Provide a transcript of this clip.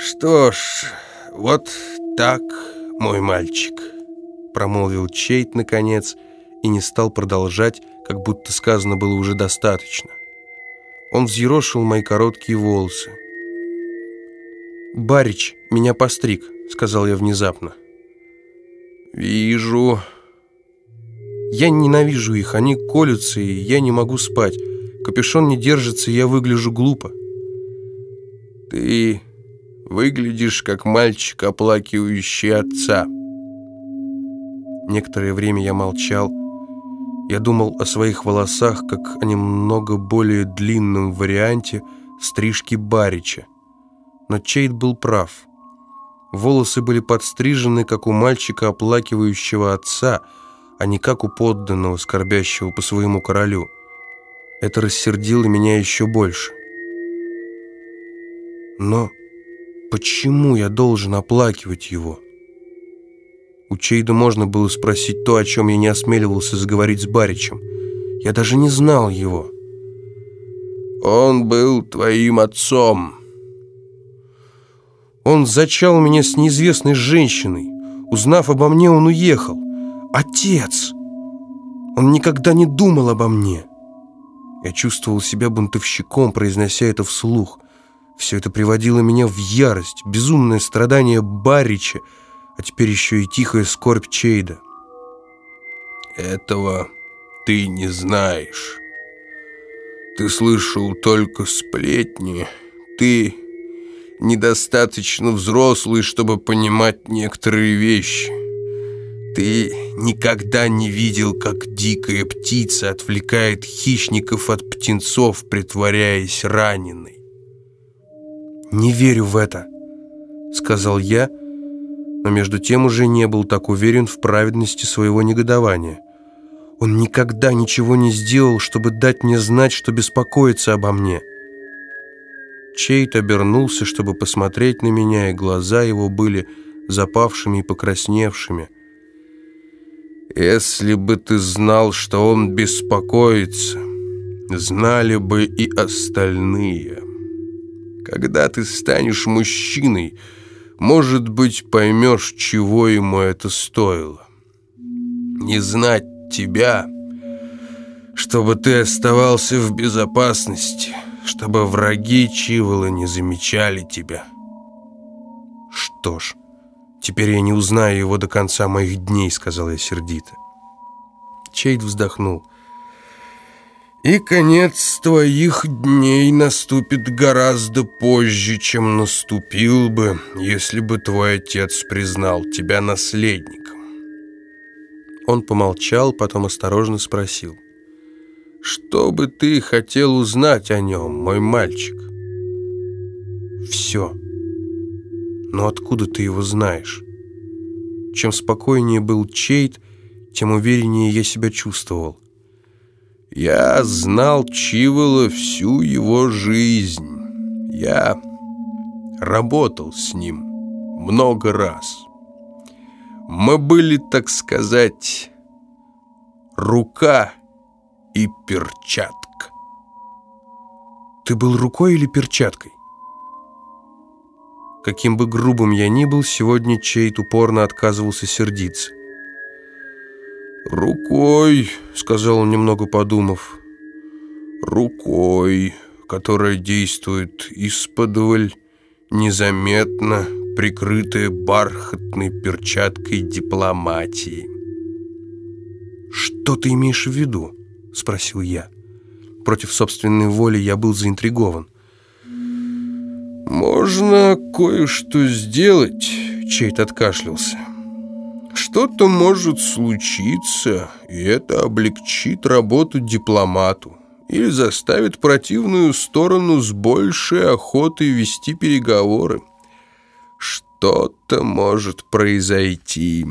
«Что ж, вот так, мой мальчик», — промолвил Чейт наконец и не стал продолжать, как будто сказано было уже достаточно. Он взъерошил мои короткие волосы. «Барич меня постриг», — сказал я внезапно. «Вижу». «Я ненавижу их, они колются, и я не могу спать. Капюшон не держится, я выгляжу глупо». «Ты выглядишь, как мальчик, оплакивающий отца». Некоторое время я молчал. Я думал о своих волосах, как о немного более длинном варианте стрижки Барича. Но Чейд был прав. Волосы были подстрижены, как у мальчика, оплакивающего отца, а не как у подданного, скорбящего по своему королю. Это рассердило меня еще больше. Но почему я должен оплакивать его? У Чейда можно было спросить то, о чем я не осмеливался заговорить с Баричем. Я даже не знал его. «Он был твоим отцом», он зачал меня с неизвестной женщиной. Узнав обо мне, он уехал. Отец! Он никогда не думал обо мне. Я чувствовал себя бунтовщиком, произнося это вслух. Все это приводило меня в ярость, безумное страдание Барича, а теперь еще и тихая скорбь Чейда. «Этого ты не знаешь. Ты слышал только сплетни. Ты недостаточно взрослый, чтобы понимать некоторые вещи. Ты никогда не видел, как дикая птица отвлекает хищников от птенцов, притворяясь раненой. «Не верю в это», — сказал я, но между тем уже не был так уверен в праведности своего негодования. Он никогда ничего не сделал, чтобы дать мне знать, что беспокоится обо мне. Чейт обернулся, чтобы посмотреть на меня, и глаза его были запавшими и покрасневшими. «Если бы ты знал, что он беспокоится, знали бы и остальные. Когда ты станешь мужчиной, может быть, поймешь, чего ему это стоило. Не знать тебя, чтобы ты оставался в безопасности» чтобы враги Чивола не замечали тебя. Что ж, теперь я не узнаю его до конца моих дней, сказал я сердито. Чейд вздохнул. И конец твоих дней наступит гораздо позже, чем наступил бы, если бы твой отец признал тебя наследником. Он помолчал, потом осторожно спросил. Что бы ты хотел узнать о нем, мой мальчик? Все. Но откуда ты его знаешь? Чем спокойнее был Чейт, тем увереннее я себя чувствовал. Я знал Чивола всю его жизнь. Я работал с ним много раз. Мы были, так сказать, рука и перчатка. Ты был рукой или перчаткой? Каким бы грубым я ни был, сегодня Чейт упорно отказывался сердиться. «Рукой», — сказал он, немного подумав, — «рукой, которая действует исподволь, незаметно, прикрытая бархатной перчаткой дипломатии». «Что ты имеешь в виду?» — спросил я. Против собственной воли я был заинтригован. «Можно кое-что сделать», — Чейт откашлялся. «Что-то может случиться, и это облегчит работу дипломату или заставит противную сторону с большей охотой вести переговоры. Что-то может произойти».